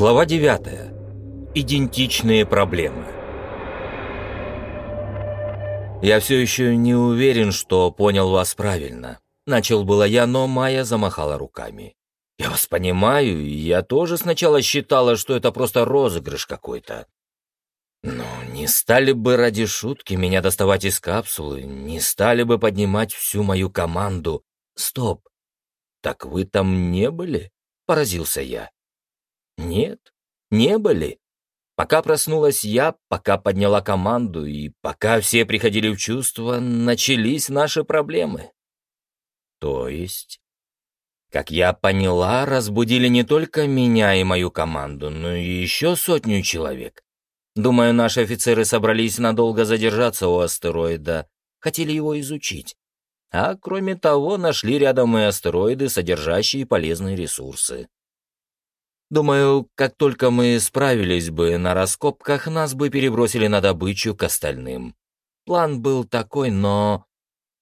Глава 9. Идентичные проблемы. «Я все еще не уверен, что понял вас правильно». Начал было я, но Майя замахала руками. «Я вас понимаю, я тоже сначала считала, что это просто розыгрыш какой-то. Но не стали бы ради шутки меня доставать из капсулы, не стали бы поднимать всю мою команду. Стоп! Так вы там не были?» — поразился я. Нет, не были. Пока проснулась я, пока подняла команду и пока все приходили в чувство, начались наши проблемы. То есть, как я поняла, разбудили не только меня и мою команду, но и еще сотню человек. Думаю, наши офицеры собрались надолго задержаться у астероида, хотели его изучить. А кроме того, нашли рядом и астероиды, содержащие полезные ресурсы. Думаю, как только мы справились бы на раскопках, нас бы перебросили на добычу к остальным. План был такой, но...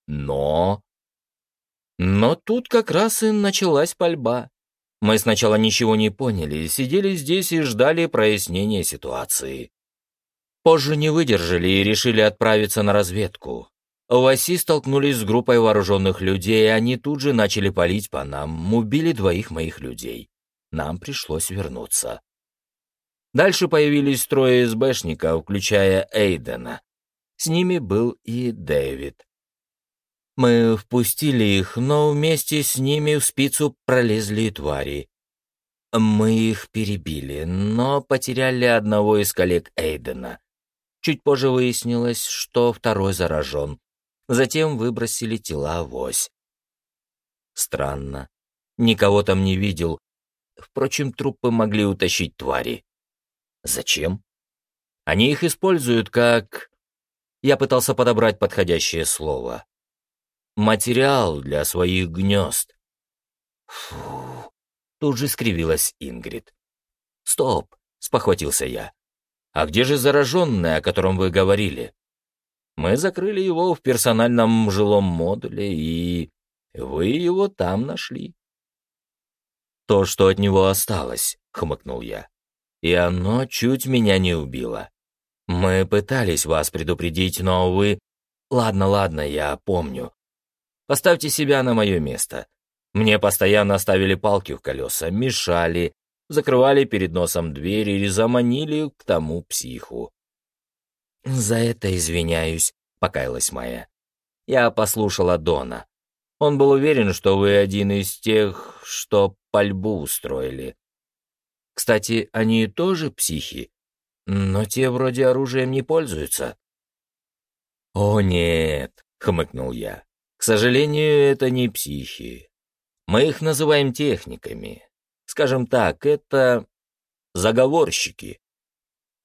Но... Но тут как раз и началась пальба. Мы сначала ничего не поняли, сидели здесь и ждали прояснения ситуации. Позже не выдержали и решили отправиться на разведку. В оси столкнулись с группой вооруженных людей, и они тут же начали палить по нам, убили двоих моих людей нам пришлось вернуться. Дальше появились трое СБшников, включая Эйдена. С ними был и Дэвид. Мы впустили их, но вместе с ними в спицу пролезли твари. Мы их перебили, но потеряли одного из коллег Эйдена. Чуть позже выяснилось, что второй заражен. Затем выбросили тела в ось. Странно. Никого там не видел, Впрочем, трупы могли утащить твари. Зачем? Они их используют как... Я пытался подобрать подходящее слово. Материал для своих гнезд. Фу, тут же скривилась Ингрид. Стоп, спохватился я. А где же зараженный, о котором вы говорили? Мы закрыли его в персональном жилом модуле, и вы его там нашли. «То, что от него осталось», — хмыкнул я. «И оно чуть меня не убило. Мы пытались вас предупредить, но вы...» «Ладно, ладно, я помню. Поставьте себя на мое место. Мне постоянно ставили палки в колеса, мешали, закрывали перед носом двери или заманили к тому психу». «За это извиняюсь», — покаялась Майя. «Я послушала Дона. Он был уверен, что вы один из тех, что пальбу устроили. Кстати, они тоже психи, но те вроде оружием не пользуются. «О, нет», — хмыкнул я. «К сожалению, это не психи. Мы их называем техниками. Скажем так, это заговорщики».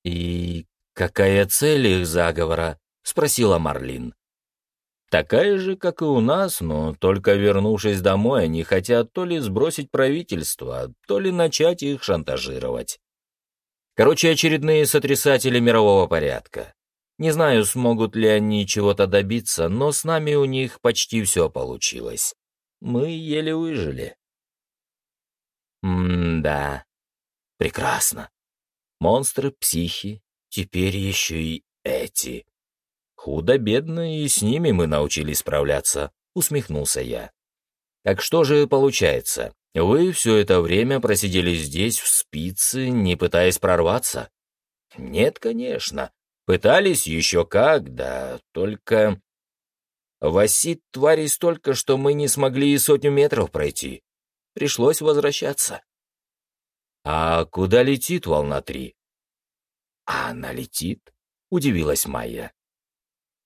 «И какая цель их заговора?» — спросила Марлин. Такая же, как и у нас, но только вернувшись домой, они хотят то ли сбросить правительство, то ли начать их шантажировать. Короче, очередные сотрясатели мирового порядка. Не знаю, смогут ли они чего-то добиться, но с нами у них почти все получилось. Мы еле выжили. М-да. Прекрасно. Монстры, психи, теперь еще и эти. «Худо-бедно, и с ними мы научились справляться», — усмехнулся я. «Так что же получается? Вы все это время просидели здесь в спице, не пытаясь прорваться?» «Нет, конечно. Пытались еще как, да, только...» В оси тварей столько, что мы не смогли и сотню метров пройти. Пришлось возвращаться. «А куда летит волна три?» «А она летит?» — удивилась Майя.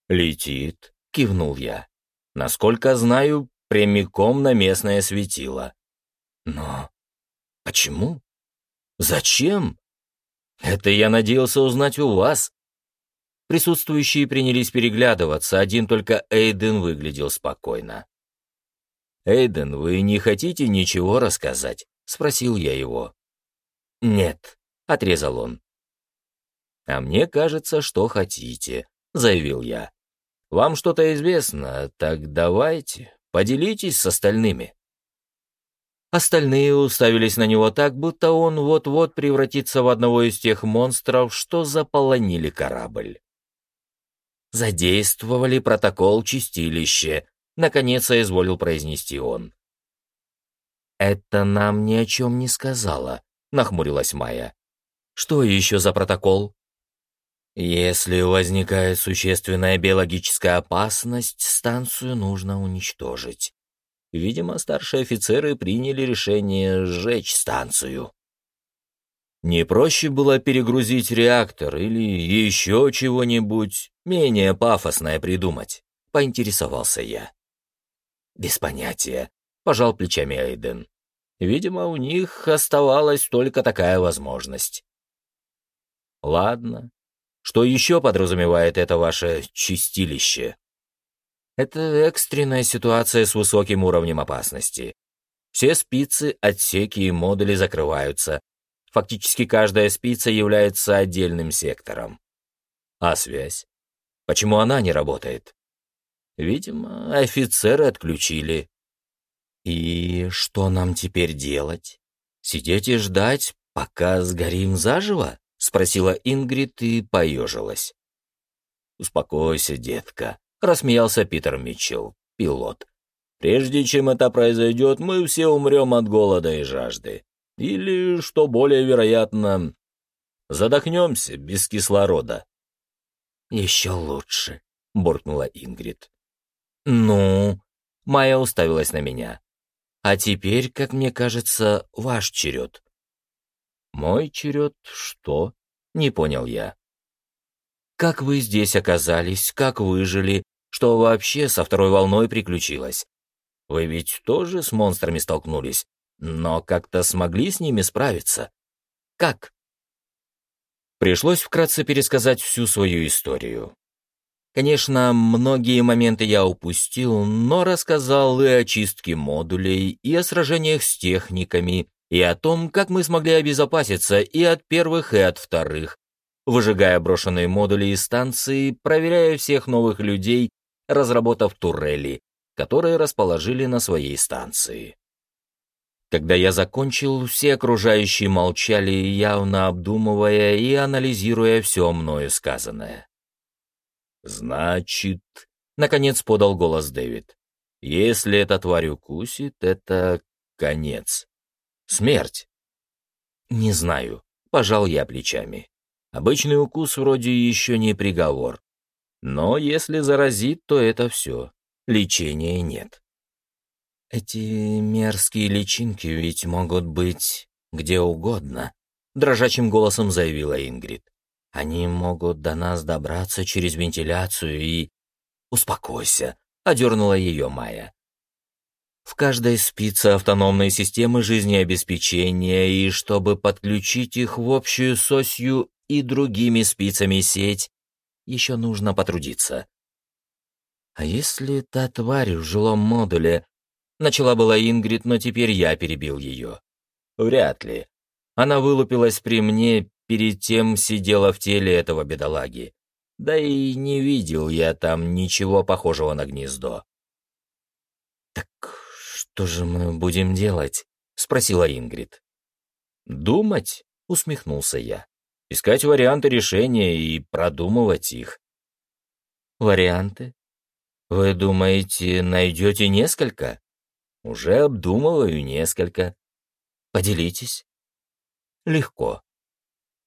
«Летит», — кивнул я. «Насколько знаю, прямиком на местное светило». «Но почему? Зачем? Это я надеялся узнать у вас». Присутствующие принялись переглядываться, один только Эйден выглядел спокойно. «Эйден, вы не хотите ничего рассказать?» — спросил я его. «Нет», — отрезал он. «А мне кажется, что хотите», — заявил я. Вам что-то известно, так давайте, поделитесь с остальными». Остальные уставились на него так, будто он вот-вот превратится в одного из тех монстров, что заполонили корабль. Задействовали протокол чистилища, наконец соизволил произнести он. «Это нам ни о чем не сказала», — нахмурилась Майя. «Что еще за протокол?» «Если возникает существенная биологическая опасность, станцию нужно уничтожить. Видимо, старшие офицеры приняли решение сжечь станцию». Не проще было перегрузить реактор или еще чего-нибудь менее пафосное придумать, поинтересовался я. Без понятия, пожал плечами Эйден. Видимо, у них оставалась только такая возможность. Ладно. Что еще подразумевает это ваше чистилище? Это экстренная ситуация с высоким уровнем опасности. Все спицы, отсеки и модули закрываются. Фактически каждая спица является отдельным сектором. А связь? Почему она не работает? Видимо, офицеры отключили. И что нам теперь делать? Сидеть и ждать, пока сгорим заживо? Спросила Ингрид и поежилась. «Успокойся, детка», — рассмеялся Питер Митчелл, пилот. «Прежде чем это произойдет, мы все умрем от голода и жажды. Или, что более вероятно, задохнемся без кислорода». «Еще лучше», — буркнула Ингрид. «Ну?» — Майя уставилась на меня. «А теперь, как мне кажется, ваш черед». «Мой черед что?» — не понял я. «Как вы здесь оказались? Как выжили? Что вообще со второй волной приключилось? Вы ведь тоже с монстрами столкнулись, но как-то смогли с ними справиться? Как?» Пришлось вкратце пересказать всю свою историю. Конечно, многие моменты я упустил, но рассказал и о чистке модулей, и о сражениях с техниками, и о том, как мы смогли обезопаситься и от первых, и от вторых, выжигая брошенные модули и станции, проверяя всех новых людей, разработав турели, которые расположили на своей станции. Когда я закончил, все окружающие молчали, явно обдумывая и анализируя все мною сказанное. «Значит...» — наконец подал голос Дэвид. «Если эта тварь укусит, это конец. Смерть». «Не знаю», — пожал я плечами. «Обычный укус вроде еще не приговор. Но если заразит, то это все. Лечения нет». «Эти мерзкие личинки ведь могут быть где угодно», — дрожачим голосом заявила Ингрид. Они могут до нас добраться через вентиляцию и... Успокойся, одернула ее Майя. В каждой спице автономной системы жизнеобеспечения, и чтобы подключить их в общую с осью и другими спицами сеть, еще нужно потрудиться. А если та тварь в жилом модуле... Начала была Ингрид, но теперь я перебил ее. Вряд ли. Она вылупилась при мне перед тем сидела в теле этого бедолаги. Да и не видел я там ничего похожего на гнездо. «Так что же мы будем делать?» — спросила Ингрид. «Думать?» — усмехнулся я. «Искать варианты решения и продумывать их». «Варианты? Вы думаете, найдете несколько?» «Уже обдумываю несколько». «Поделитесь». «Легко.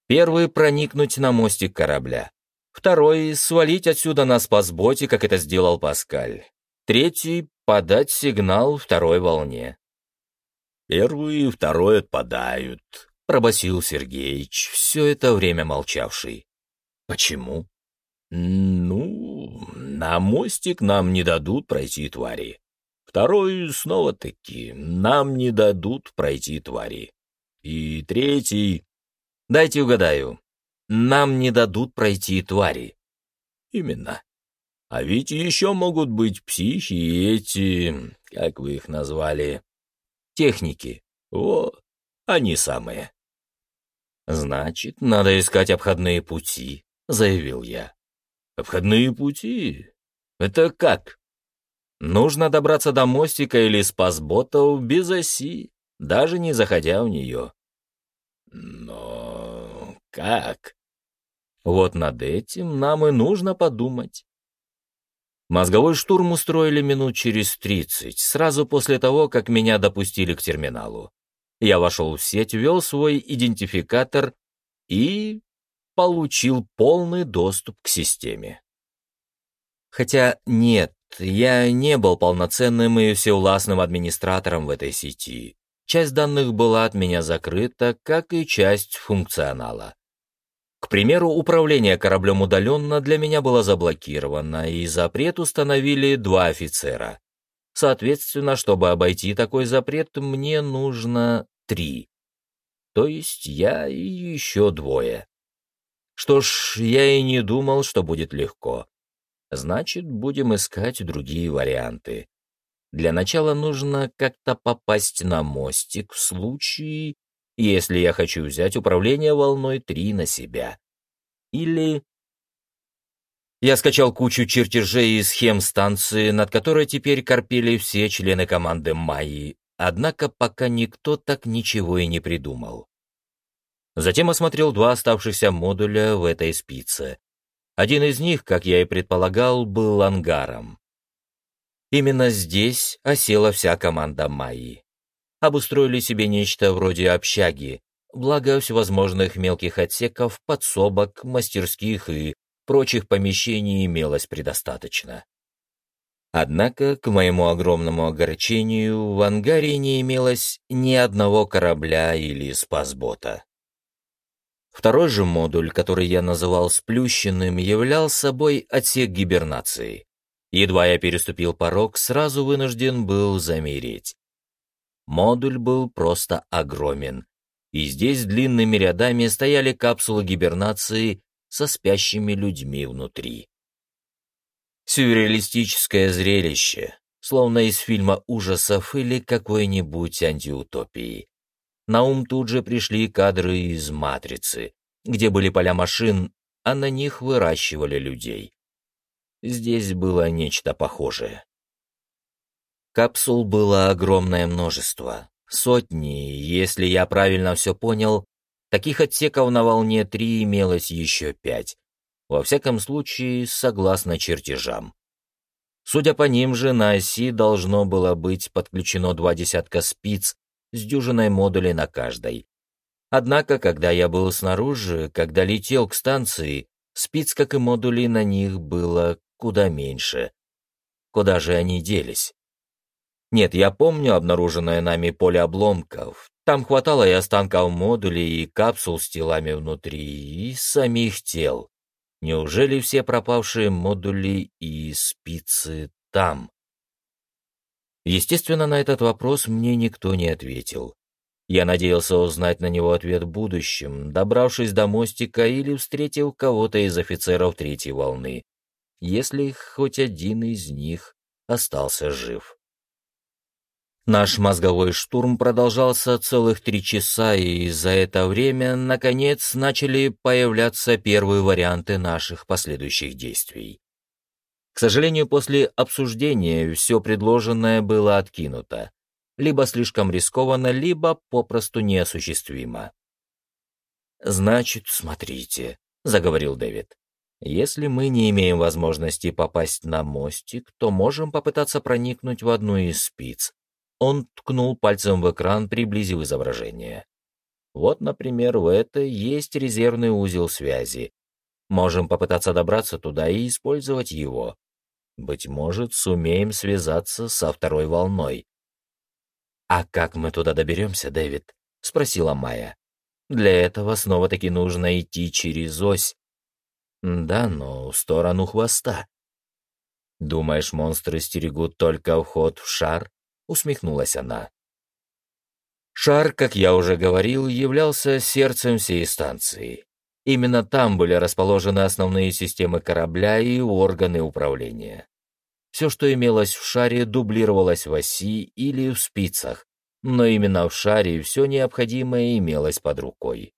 Первый — проникнуть на мостик корабля. Второй — свалить отсюда на спасботе, как это сделал Паскаль. Третий — подать сигнал второй волне. «Первый и второй отпадают», — пробасил Сергеич, все это время молчавший. «Почему?» «Ну, на мостик нам не дадут пройти твари. Второй снова-таки нам не дадут пройти твари. И третий Дайте угадаю. Нам не дадут пройти твари. Именно. А ведь еще могут быть психи и эти, как вы их назвали, техники. О, они самые. Значит, надо искать обходные пути, заявил я. Обходные пути? Это как? Нужно добраться до мостика или спасботов без оси, даже не заходя в нее. Но как? Вот над этим нам и нужно подумать. Мозговой штурм устроили минут через тридцать, сразу после того, как меня допустили к терминалу. Я вошел в сеть, ввел свой идентификатор и получил полный доступ к системе. Хотя нет, я не был полноценным и всевластным администратором в этой сети. Часть данных была от меня закрыта, как и часть функционала. К примеру, управление кораблем удаленно для меня было заблокировано, и запрет установили два офицера. Соответственно, чтобы обойти такой запрет, мне нужно три. То есть я и еще двое. Что ж, я и не думал, что будет легко. Значит, будем искать другие варианты. Для начала нужно как-то попасть на мостик в случае, если я хочу взять управление волной 3 на себя. Или... Я скачал кучу чертежей и схем станции, над которой теперь корпели все члены команды Майи, однако пока никто так ничего и не придумал. Затем осмотрел два оставшихся модуля в этой спице. Один из них, как я и предполагал, был ангаром. Именно здесь осела вся команда Майи обустроили себе нечто вроде общаги, благо всевозможных мелких отсеков, подсобок, мастерских и прочих помещений имелось предостаточно. Однако, к моему огромному огорчению, в ангаре не имелось ни одного корабля или спасбота. Второй же модуль, который я называл «сплющенным», являл собой отсек гибернации. Едва я переступил порог, сразу вынужден был замереть. Модуль был просто огромен, и здесь длинными рядами стояли капсулы гибернации со спящими людьми внутри. Сюрреалистическое зрелище, словно из фильма ужасов или какой-нибудь антиутопии. На ум тут же пришли кадры из «Матрицы», где были поля машин, а на них выращивали людей. Здесь было нечто похожее. Капсул было огромное множество. Сотни, если я правильно все понял, таких отсеков на волне 3 имелось еще пять. Во всяком случае, согласно чертежам. Судя по ним же, на оси должно было быть подключено два десятка спиц с дюжиной модулей на каждой. Однако, когда я был снаружи, когда летел к станции, спиц, как и модулей на них, было куда меньше. Куда же они делись? Нет, я помню обнаруженное нами поле обломков. Там хватало и останков модулей, и капсул с телами внутри, и самих тел. Неужели все пропавшие модули и спицы там? Естественно, на этот вопрос мне никто не ответил. Я надеялся узнать на него ответ в будущем, добравшись до мостика или встретив кого-то из офицеров третьей волны, если хоть один из них остался жив. Наш мозговой штурм продолжался целых три часа, и за это время, наконец, начали появляться первые варианты наших последующих действий. К сожалению, после обсуждения все предложенное было откинуто. Либо слишком рискованно, либо попросту неосуществимо. «Значит, смотрите», — заговорил Дэвид. «Если мы не имеем возможности попасть на мостик, то можем попытаться проникнуть в одну из спиц, он ткнул пальцем в экран, приблизив изображение. Вот, например, в это есть резервный узел связи. Можем попытаться добраться туда и использовать его. Быть может, сумеем связаться со второй волной. «А как мы туда доберемся, Дэвид?» — спросила Майя. «Для этого снова-таки нужно идти через ось». «Да, но в сторону хвоста». «Думаешь, монстры стерегут только вход в шар?» Усмехнулась она. Шар, как я уже говорил, являлся сердцем всей станции. Именно там были расположены основные системы корабля и органы управления. Все, что имелось в шаре, дублировалось в оси или в спицах, но именно в шаре все необходимое имелось под рукой.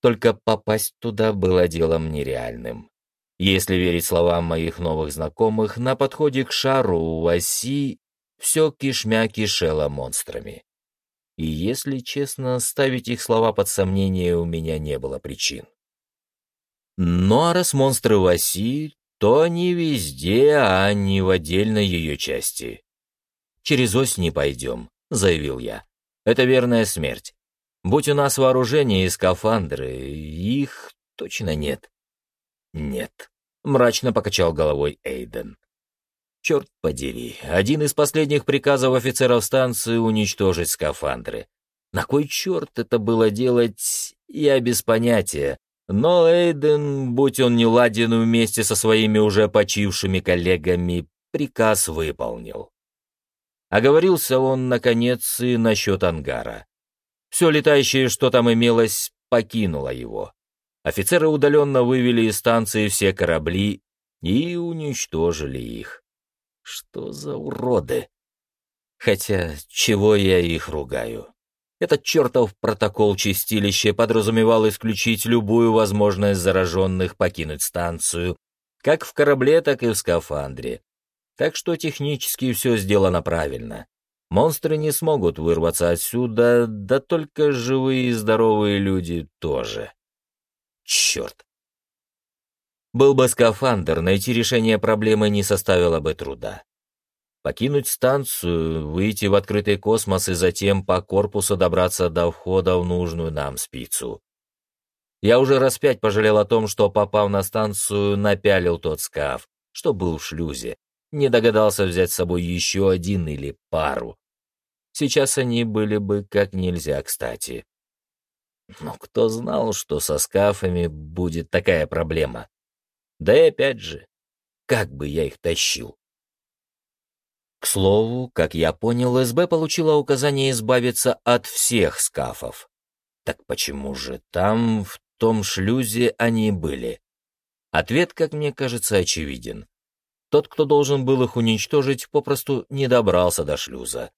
Только попасть туда было делом нереальным. Если верить словам моих новых знакомых, на подходе к шару у оси все кишмя кишело монстрами. И, если честно, ставить их слова под сомнение у меня не было причин. Ну а раз монстры в оси, то не везде, а не в отдельной ее части. «Через ось не пойдем», — заявил я. «Это верная смерть. Будь у нас вооружение и скафандры, их точно нет». «Нет», — мрачно покачал головой Эйден. «Черт подери, один из последних приказов офицеров станции — уничтожить скафандры. На кой черт это было делать, я без понятия, но Эйден, будь он не ладен вместе со своими уже почившими коллегами, приказ выполнил. Оговорился он, наконец, и насчет ангара. Все летающее, что там имелось, покинуло его. Офицеры удаленно вывели из станции все корабли и уничтожили их. Что за уроды? Хотя, чего я их ругаю? Этот чертов протокол чистилища подразумевал исключить любую возможность зараженных покинуть станцию, как в корабле, так и в скафандре. Так что технически все сделано правильно. Монстры не смогут вырваться отсюда, да только живые и здоровые люди тоже. Черт. Был бы скафандр, найти решение проблемы не составило бы труда покинуть станцию, выйти в открытый космос и затем по корпусу добраться до входа в нужную нам спицу. Я уже раз пять пожалел о том, что, попав на станцию, напялил тот скаф, что был в шлюзе. Не догадался взять с собой еще один или пару. Сейчас они были бы как нельзя кстати. Но кто знал, что со скафами будет такая проблема? Да и опять же, как бы я их тащил? К слову, как я понял, СБ получила указание избавиться от всех скафов. Так почему же там, в том шлюзе, они были? Ответ, как мне кажется, очевиден. Тот, кто должен был их уничтожить, попросту не добрался до шлюза.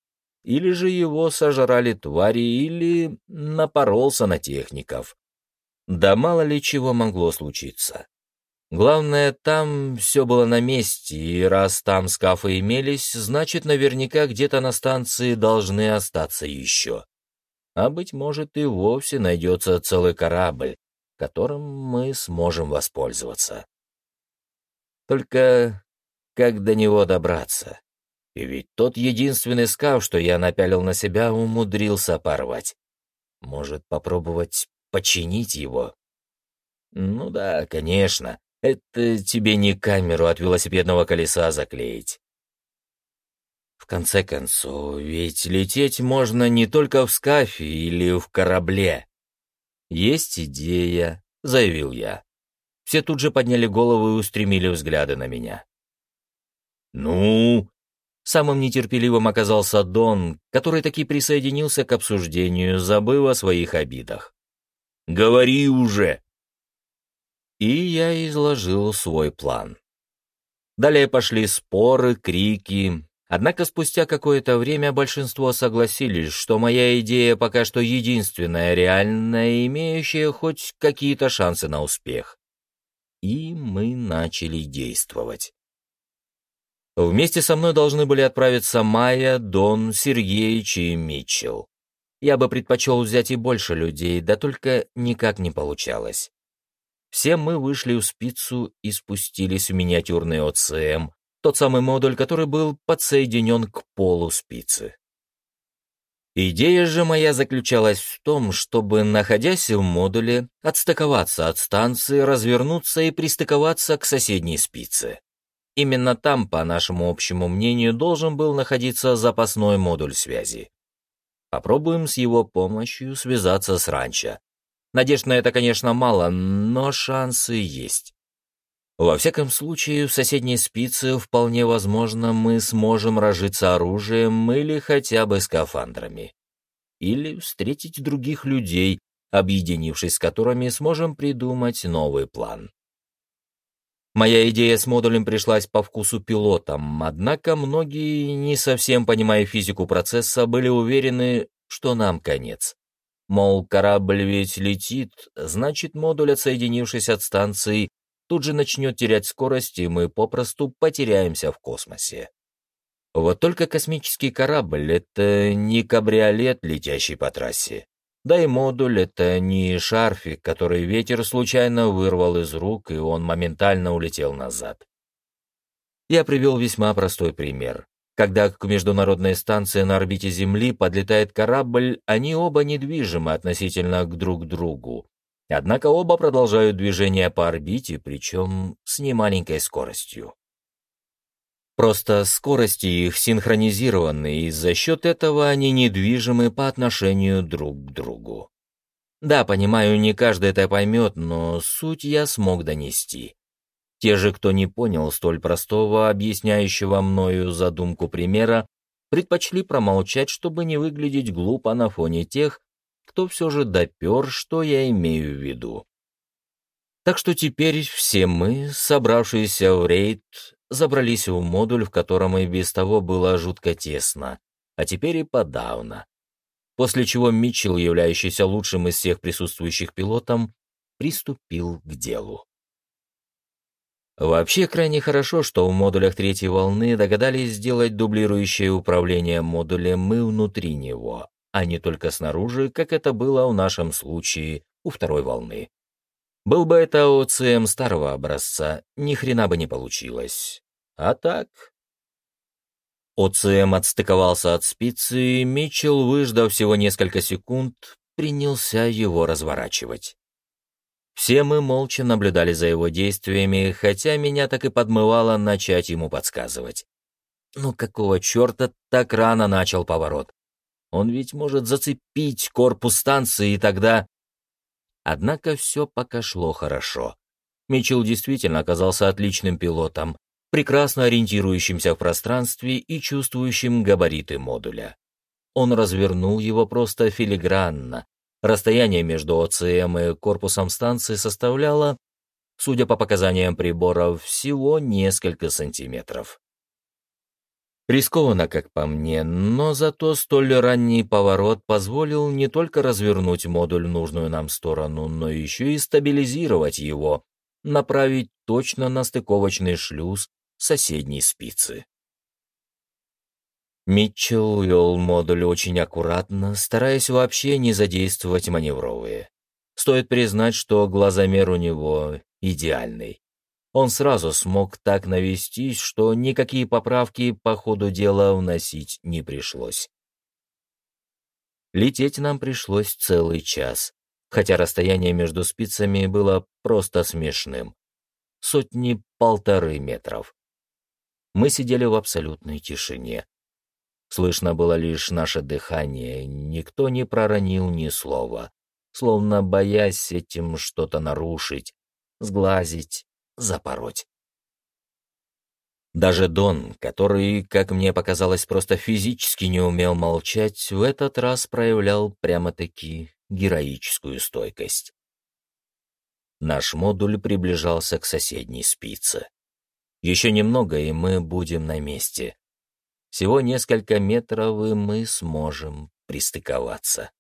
Или же его сожрали твари, или напоролся на техников. Да мало ли чего могло случиться. Главное, там все было на месте, и раз там скафы имелись, значит, наверняка где-то на станции должны остаться еще. А, быть может, и вовсе найдется целый корабль, которым мы сможем воспользоваться. Только как до него добраться? И ведь тот единственный скаф, что я напялил на себя, умудрился порвать. Может, попробовать починить его? Ну да, конечно. Это тебе не камеру от велосипедного колеса заклеить. В конце концов, ведь лететь можно не только в скафе или в корабле. Есть идея, заявил я. Все тут же подняли головы и устремили взгляды на меня. «Ну?» Самым нетерпеливым оказался Дон, который таки присоединился к обсуждению, забыв о своих обидах. «Говори уже!» И я изложил свой план. Далее пошли споры, крики, однако спустя какое-то время большинство согласились, что моя идея пока что единственная реальная, имеющая хоть какие-то шансы на успех. И мы начали действовать. Вместе со мной должны были отправиться Майя, Дон, Сергеич и Митчелл. Я бы предпочел взять и больше людей, да только никак не получалось. Все мы вышли в спицу и спустились в миниатюрный ОЦМ, тот самый модуль, который был подсоединен к полу спицы. Идея же моя заключалась в том, чтобы, находясь в модуле, отстыковаться от станции, развернуться и пристыковаться к соседней спице. Именно там, по нашему общему мнению, должен был находиться запасной модуль связи. Попробуем с его помощью связаться с ранчо. Надежд на это, конечно, мало, но шансы есть. Во всяком случае, в соседней спице вполне возможно мы сможем разжиться оружием или хотя бы скафандрами. Или встретить других людей, объединившись с которыми сможем придумать новый план. Моя идея с модулем пришлась по вкусу пилотам, однако многие, не совсем понимая физику процесса, были уверены, что нам конец. Мол, корабль ведь летит, значит, модуль, отсоединившись от станции, тут же начнет терять скорость, и мы попросту потеряемся в космосе. Вот только космический корабль — это не кабриолет, летящий по трассе. Да и модуль — это не шарфик, который ветер случайно вырвал из рук, и он моментально улетел назад. Я привел весьма простой пример. Когда к международной станции на орбите Земли подлетает корабль, они оба недвижимы относительно к друг другу. Однако оба продолжают движение по орбите, причем с немаленькой скоростью. Просто скорости их синхронизированы, и за счет этого они недвижимы по отношению друг к другу. Да, понимаю, не каждый это поймет, но суть я смог донести. Те же, кто не понял столь простого, объясняющего мною задумку примера, предпочли промолчать, чтобы не выглядеть глупо на фоне тех, кто все же допер, что я имею в виду. Так что теперь все мы, собравшиеся в рейд, забрались в модуль, в котором и без того было жутко тесно, а теперь и подавно. После чего Митчелл, являющийся лучшим из всех присутствующих пилотом, приступил к делу. Вообще крайне хорошо, что в модулях третьей волны догадались сделать дублирующее управление модулем и внутри него, а не только снаружи, как это было в нашем случае у второй волны. Был бы это ОЦМ старого образца, ни хрена бы не получилось. А так... ОЦМ отстыковался от спицы, и Митчелл, выждав всего несколько секунд, принялся его разворачивать. Все мы молча наблюдали за его действиями, хотя меня так и подмывало начать ему подсказывать. Ну какого черта так рано начал поворот? Он ведь может зацепить корпус станции, и тогда... Однако все пока шло хорошо. Митчелл действительно оказался отличным пилотом, прекрасно ориентирующимся в пространстве и чувствующим габариты модуля. Он развернул его просто филигранно. Расстояние между ОЦМ и корпусом станции составляло, судя по показаниям приборов, всего несколько сантиметров. Рискованно, как по мне, но зато столь ранний поворот позволил не только развернуть модуль в нужную нам сторону, но еще и стабилизировать его, направить точно на стыковочный шлюз соседней спицы. Митчелл вел модуль очень аккуратно, стараясь вообще не задействовать маневровые. Стоит признать, что глазомер у него идеальный. Он сразу смог так навестись, что никакие поправки по ходу дела вносить не пришлось. Лететь нам пришлось целый час, хотя расстояние между спицами было просто смешным. Сотни-полторы метров. Мы сидели в абсолютной тишине. Слышно было лишь наше дыхание, никто не проронил ни слова, словно боясь этим что-то нарушить, сглазить, запороть. Даже Дон, который, как мне показалось, просто физически не умел молчать, в этот раз проявлял прямо-таки героическую стойкость. Наш модуль приближался к соседней спице. Еще немного, и мы будем на месте. Всего несколько метров, и мы сможем пристыковаться.